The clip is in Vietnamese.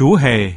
Chú hề.